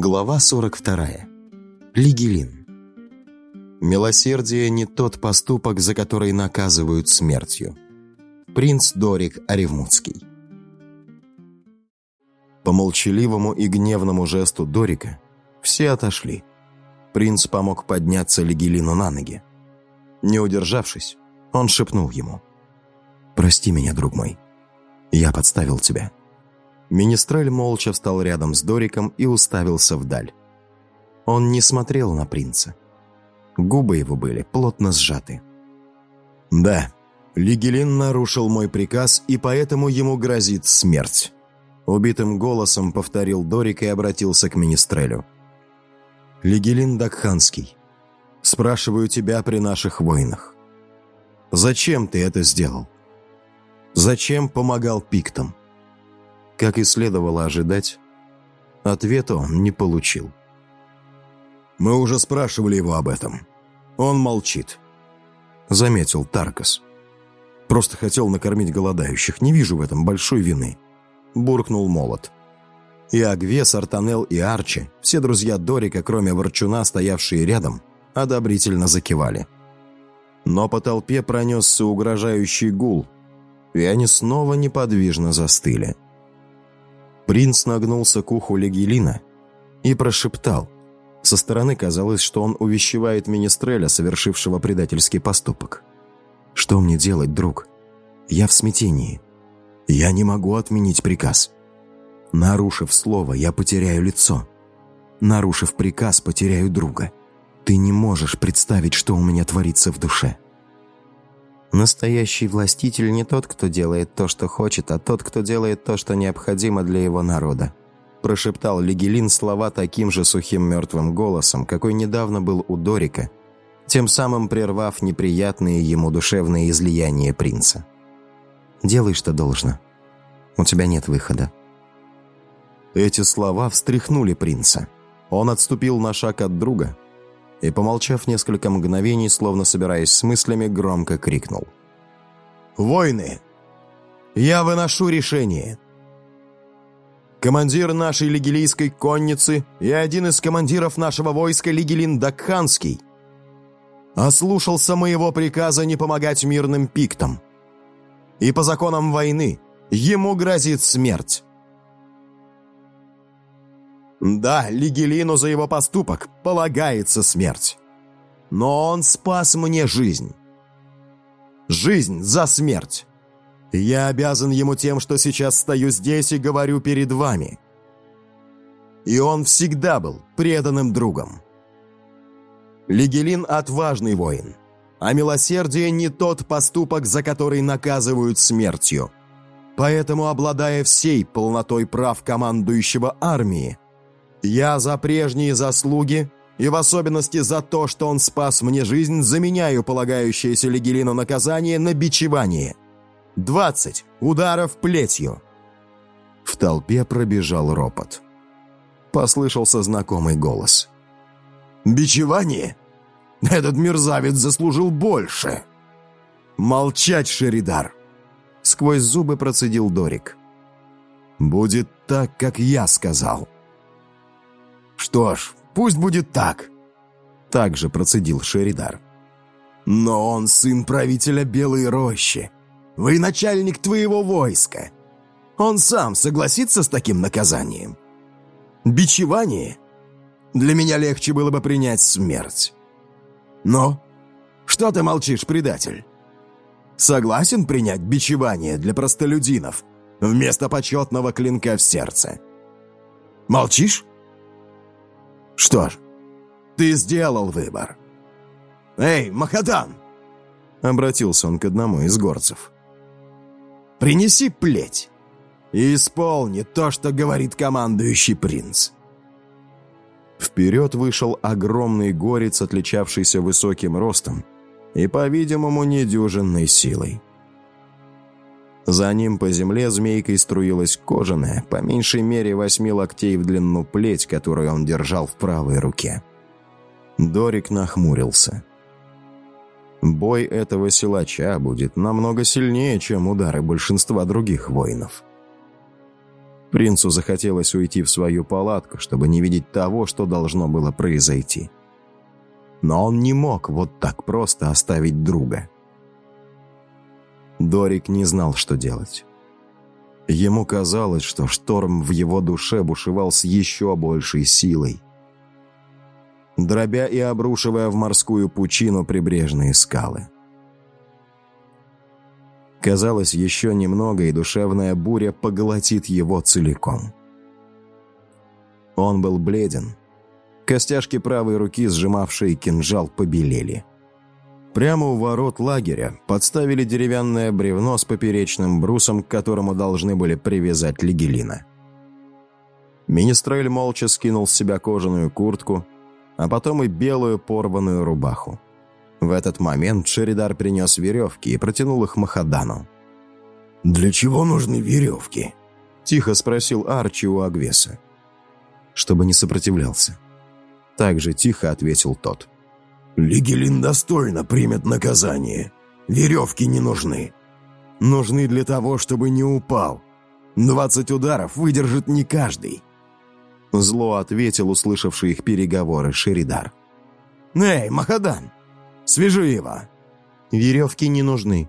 Глава 42. Лигелин. Милосердие не тот поступок, за который наказывают смертью. Принц Дорик Оревмутский. По молчаливому и гневному жесту Дорика все отошли. Принц помог подняться Лигелину на ноги. Не удержавшись, он шепнул ему. «Прости меня, друг мой. Я подставил тебя». Министрель молча встал рядом с Дориком и уставился вдаль. Он не смотрел на принца. Губы его были плотно сжаты. «Да, Лигелин нарушил мой приказ, и поэтому ему грозит смерть», убитым голосом повторил Дорик и обратился к Министрелю. «Лигелин Дакханский, спрашиваю тебя при наших войнах. Зачем ты это сделал? Зачем помогал пиктам?» Как и следовало ожидать, ответа он не получил. «Мы уже спрашивали его об этом. Он молчит», — заметил Таркас. «Просто хотел накормить голодающих. Не вижу в этом большой вины», — буркнул Молот. И Агвес, Артанел и Арчи, все друзья Дорика, кроме Ворчуна, стоявшие рядом, одобрительно закивали. Но по толпе пронесся угрожающий гул, и они снова неподвижно застыли. Принц нагнулся к уху Легелина и прошептал. Со стороны казалось, что он увещевает Министреля, совершившего предательский поступок. «Что мне делать, друг? Я в смятении. Я не могу отменить приказ. Нарушив слово, я потеряю лицо. Нарушив приказ, потеряю друга. Ты не можешь представить, что у меня творится в душе». Настоящий властитель не тот, кто делает то, что хочет, а тот, кто делает то, что необходимо для его народа. Прошептал Лигелин слова таким же сухим мертвым голосом, какой недавно был у Дорика, тем самым прервав неприятные ему душевные излияния принца. «Делай, что должно. У тебя нет выхода». Эти слова встряхнули принца. Он отступил на шаг от друга, и, помолчав несколько мгновений, словно собираясь с мыслями, громко крикнул. «Войны! Я выношу решение!» Командир нашей лигилийской конницы и один из командиров нашего войска Лигелин Дакханский ослушался моего приказа не помогать мирным пиктам. И по законам войны ему грозит смерть. Да, Лигелину за его поступок полагается смерть. Но он спас мне жизнь. Жизнь за смерть. Я обязан ему тем, что сейчас стою здесь и говорю перед вами. И он всегда был преданным другом. Лигелин – отважный воин, а милосердие не тот поступок, за который наказывают смертью. Поэтому, обладая всей полнотой прав командующего армии, я за прежние заслуги и в особенности за то, что он спас мне жизнь, заменяю полагающееся Легелину наказание на бичевание. Двадцать ударов плетью. В толпе пробежал ропот. Послышался знакомый голос. «Бичевание? Этот мерзавец заслужил больше!» «Молчать, Шеридар!» Сквозь зубы процедил Дорик. «Будет так, как я сказал!» «Что ж, пусть будет так», — также процедил Шеридар. «Но он сын правителя Белой Рощи, вы начальник твоего войска. Он сам согласится с таким наказанием? Бичевание? Для меня легче было бы принять смерть. Но что ты молчишь, предатель? Согласен принять бичевание для простолюдинов вместо почетного клинка в сердце? Молчишь? Что ж, ты сделал выбор. Эй, Махадан! Обратился он к одному из горцев. Принеси плеть и исполни то, что говорит командующий принц. Вперед вышел огромный горец, отличавшийся высоким ростом и, по-видимому, недюжинной силой. За ним по земле змейкой струилась кожаная, по меньшей мере восьми локтей в длину плеть, которую он держал в правой руке. Дорик нахмурился. Бой этого силача будет намного сильнее, чем удары большинства других воинов. Принцу захотелось уйти в свою палатку, чтобы не видеть того, что должно было произойти. Но он не мог вот так просто оставить друга. Дорик не знал, что делать. Ему казалось, что шторм в его душе бушевал с еще большей силой, дробя и обрушивая в морскую пучину прибрежные скалы. Казалось, еще немного, и душевная буря поглотит его целиком. Он был бледен. Костяшки правой руки, сжимавшие кинжал, побелели. Прямо у ворот лагеря подставили деревянное бревно с поперечным брусом, к которому должны были привязать Лигелина. Министрель молча скинул с себя кожаную куртку, а потом и белую порванную рубаху. В этот момент Шеридар принес веревки и протянул их Махадану. «Для чего нужны веревки?» – тихо спросил Арчи у Агвеса. «Чтобы не сопротивлялся». Так же тихо ответил тот. «Лигелин достойно примет наказание. Веревки не нужны. Нужны для того, чтобы не упал. Двадцать ударов выдержит не каждый». Зло ответил услышавший их переговоры Шеридар. «Эй, Махадан, Свяжи его!» «Веревки не нужны.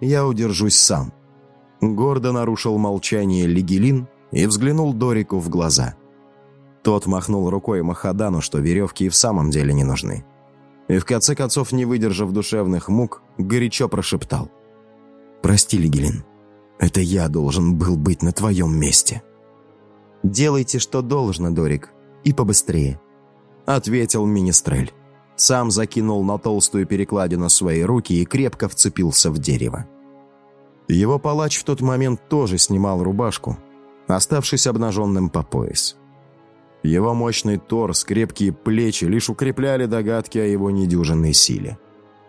Я удержусь сам». Гордо нарушил молчание Лигелин и взглянул Дорику в глаза. Тот махнул рукой Махадану, что веревки и в самом деле не нужны. И в конце концов, не выдержав душевных мук, горячо прошептал. «Прости, Лигелин, это я должен был быть на твоем месте». «Делайте, что должно, Дорик, и побыстрее», — ответил Министрель сам закинул на толстую перекладину свои руки и крепко вцепился в дерево. Его палач в тот момент тоже снимал рубашку, оставшись обнаженным по пояс. Его мощный торс, крепкие плечи лишь укрепляли догадки о его недюжинной силе.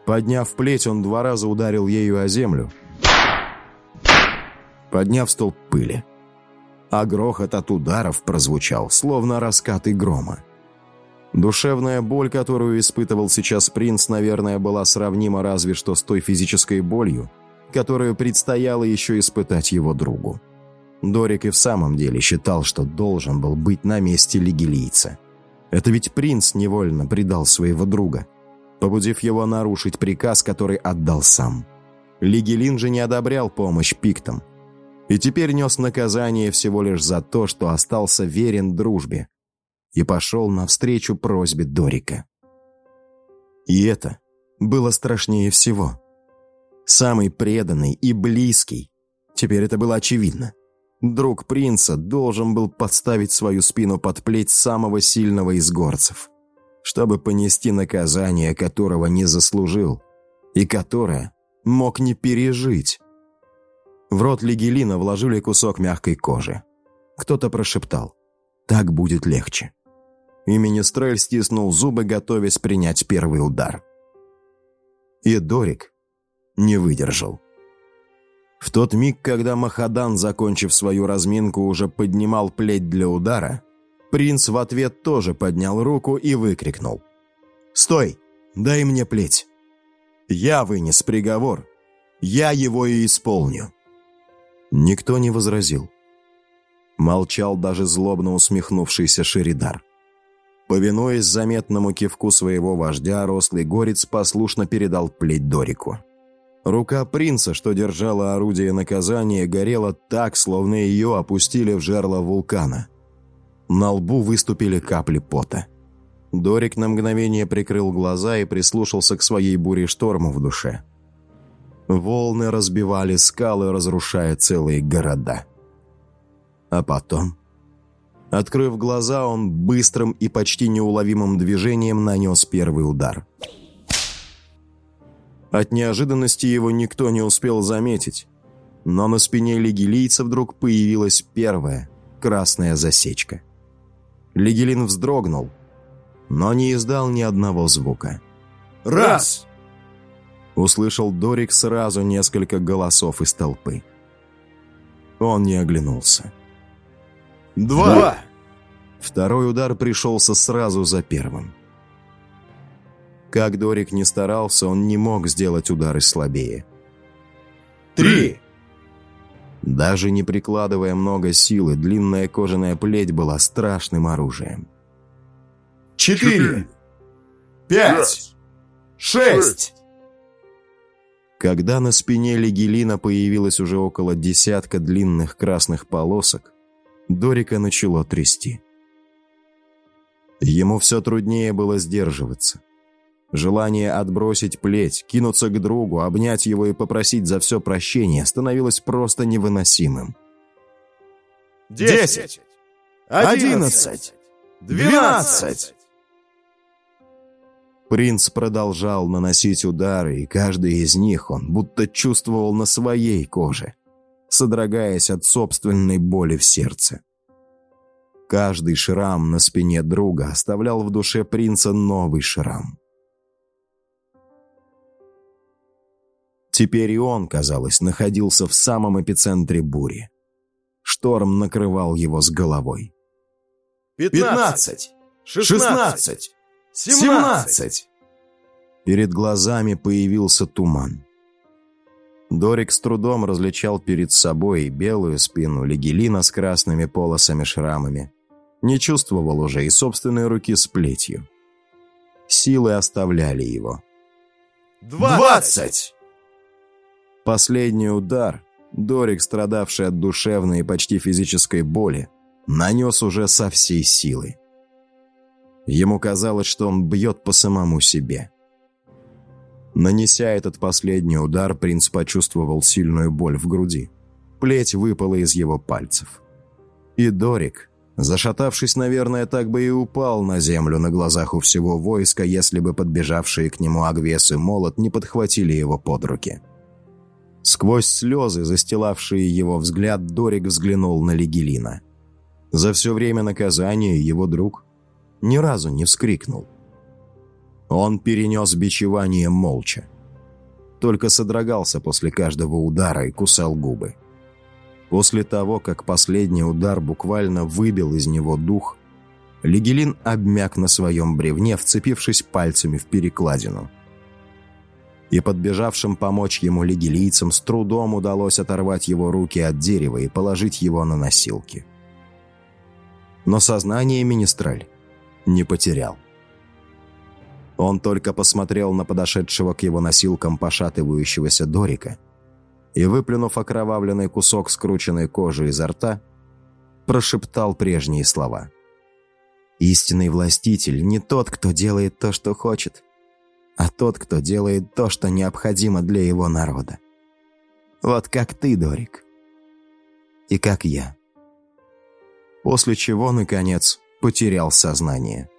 Подняв плеть, он два раза ударил ею о землю, подняв столб пыли. А грохот от ударов прозвучал, словно раскаты грома. Душевная боль, которую испытывал сейчас принц, наверное, была сравнима разве что с той физической болью, которую предстояло еще испытать его другу. Дорик и в самом деле считал, что должен был быть на месте лигилийца. Это ведь принц невольно предал своего друга, побудив его нарушить приказ, который отдал сам. Лигелин же не одобрял помощь пиктам, и теперь нес наказание всего лишь за то, что остался верен дружбе, и пошел навстречу просьбе Дорика. И это было страшнее всего. Самый преданный и близкий, теперь это было очевидно, друг принца должен был подставить свою спину под плеть самого сильного из горцев, чтобы понести наказание, которого не заслужил, и которое мог не пережить. В рот Лигелина вложили кусок мягкой кожи. Кто-то прошептал «Так будет легче» и Министрель стиснул зубы, готовясь принять первый удар. И Дорик не выдержал. В тот миг, когда Махадан, закончив свою разминку, уже поднимал плеть для удара, принц в ответ тоже поднял руку и выкрикнул. «Стой! Дай мне плеть! Я вынес приговор. Я его и исполню!» Никто не возразил. Молчал даже злобно усмехнувшийся Шеридар. Повинуясь заметному кивку своего вождя, рослый горец послушно передал плеть Дорику. Рука принца, что держала орудие наказания, горела так, словно ее опустили в жерло вулкана. На лбу выступили капли пота. Дорик на мгновение прикрыл глаза и прислушался к своей буре шторму в душе. Волны разбивали скалы, разрушая целые города. А потом Открыв глаза, он быстрым и почти неуловимым движением нанес первый удар. От неожиданности его никто не успел заметить, но на спине лигилийца вдруг появилась первая красная засечка. Лигелин вздрогнул, но не издал ни одного звука. «Раз!» Услышал Дорик сразу несколько голосов из толпы. Он не оглянулся. Два. Второй удар пришелся сразу за первым. Как Дорик не старался, он не мог сделать удары слабее. Три. Даже не прикладывая много силы, длинная кожаная плеть была страшным оружием. «Четыре! Пять! Шесть!» Когда на спине Легелина появилось уже около десятка длинных красных полосок, Дорика начало трясти. Ему все труднее было сдерживаться. Желание отбросить плеть, кинуться к другу, обнять его и попросить за все прощения становилось просто невыносимым. «Десять! Одиннадцать! Двенадцать!» Принц продолжал наносить удары, и каждый из них он будто чувствовал на своей коже, содрогаясь от собственной боли в сердце. Каждый шрам на спине друга оставлял в душе принца новый шрам. Теперь и он, казалось, находился в самом эпицентре бури. Шторм накрывал его с головой. «Пятнадцать! Шестнадцать! Семнадцать!» Перед глазами появился туман. Дорик с трудом различал перед собой белую спину Легелина с красными полосами-шрамами. Не чувствовал уже и собственной руки с плетью. Силы оставляли его. «Двадцать!» Последний удар, Дорик, страдавший от душевной и почти физической боли, нанес уже со всей силы. Ему казалось, что он бьет по самому себе. Нанеся этот последний удар, принц почувствовал сильную боль в груди. Плеть выпала из его пальцев. И Дорик, зашатавшись, наверное, так бы и упал на землю на глазах у всего войска, если бы подбежавшие к нему Агвес и Молот не подхватили его под руки. Сквозь слезы, застилавшие его взгляд, Дорик взглянул на Легелина. За все время наказания его друг ни разу не вскрикнул. Он перенес бичевание молча. Только содрогался после каждого удара и кусал губы. После того, как последний удар буквально выбил из него дух, Легелин обмяк на своем бревне, вцепившись пальцами в перекладину. И подбежавшим помочь ему легилийцам с трудом удалось оторвать его руки от дерева и положить его на носилки. Но сознание Министраль не потерял. Он только посмотрел на подошедшего к его носилкам пошатывающегося Дорика и, выплюнув окровавленный кусок скрученной кожи изо рта, прошептал прежние слова. «Истинный властитель не тот, кто делает то, что хочет, а тот, кто делает то, что необходимо для его народа. Вот как ты, Дорик, и как я». После чего, наконец, потерял сознание.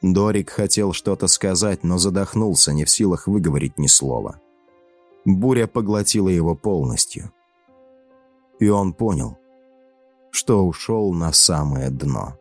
Дорик хотел что-то сказать, но задохнулся, не в силах выговорить ни слова. Буря поглотила его полностью. И он понял, что ушел на самое дно.